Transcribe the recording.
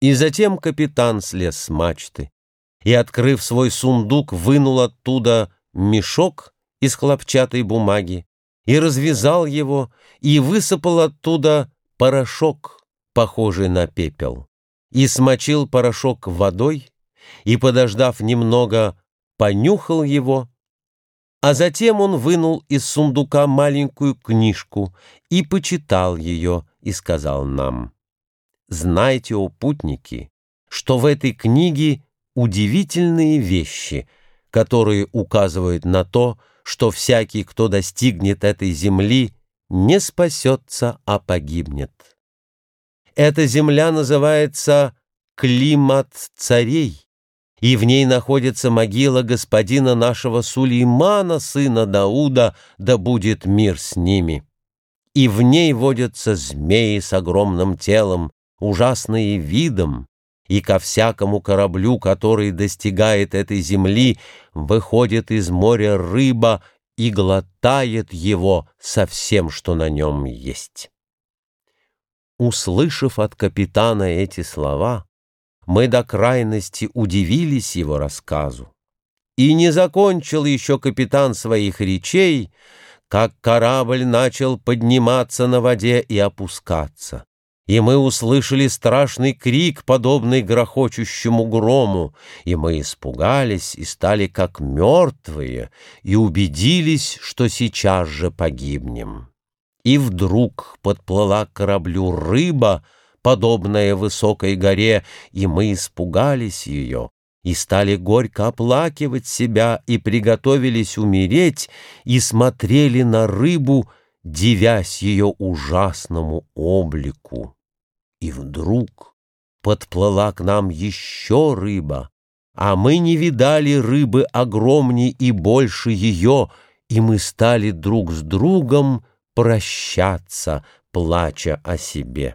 И затем капитан слез с мачты и, открыв свой сундук, вынул оттуда мешок из хлопчатой бумаги и развязал его, и высыпал оттуда порошок, похожий на пепел, и смочил порошок водой, и, подождав немного, понюхал его, а затем он вынул из сундука маленькую книжку и почитал ее, и сказал нам, «Знайте, о путники, что в этой книге удивительные вещи, которые указывают на то, что всякий, кто достигнет этой земли, не спасется, а погибнет. Эта земля называется «климат царей», и в ней находится могила господина нашего Сулеймана, сына Дауда, да будет мир с ними. И в ней водятся змеи с огромным телом, ужасные видом, и ко всякому кораблю, который достигает этой земли, выходит из моря рыба и глотает его со всем, что на нем есть. Услышав от капитана эти слова, мы до крайности удивились его рассказу. И не закончил еще капитан своих речей, как корабль начал подниматься на воде и опускаться. И мы услышали страшный крик, подобный грохочущему грому, и мы испугались и стали как мертвые, и убедились, что сейчас же погибнем. И вдруг подплыла к кораблю рыба, подобная высокой горе, и мы испугались ее, и стали горько оплакивать себя, и приготовились умереть, и смотрели на рыбу, дивясь ее ужасному облику. И вдруг подплыла к нам еще рыба, а мы не видали рыбы огромней и больше ее, и мы стали друг с другом прощаться, плача о себе.